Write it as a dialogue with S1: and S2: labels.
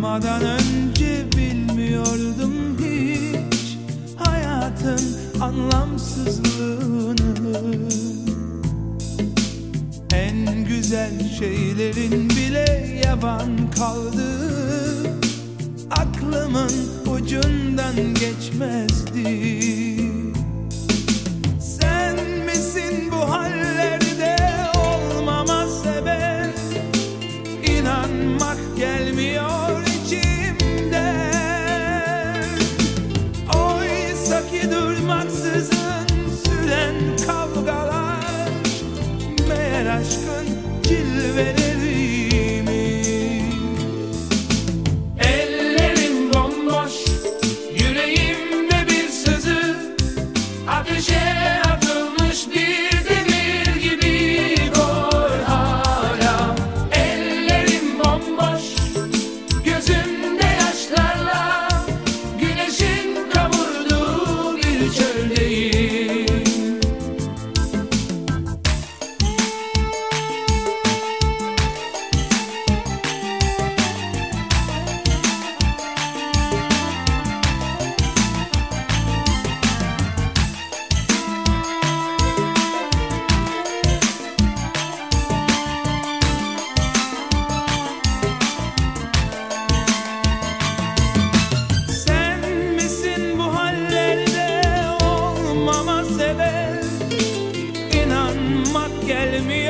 S1: tanımadan önce bilmiyordum hiç hayatın anlamsızlığını. En güzel şeylerin bile yavan kaldı. Aklımın ucundan geçmezdi. Sen misin bu hallerde olmama sebep? İnanmak gelmiyor durmaksızın süren kavgalar Meğer aşkın gelmiyor.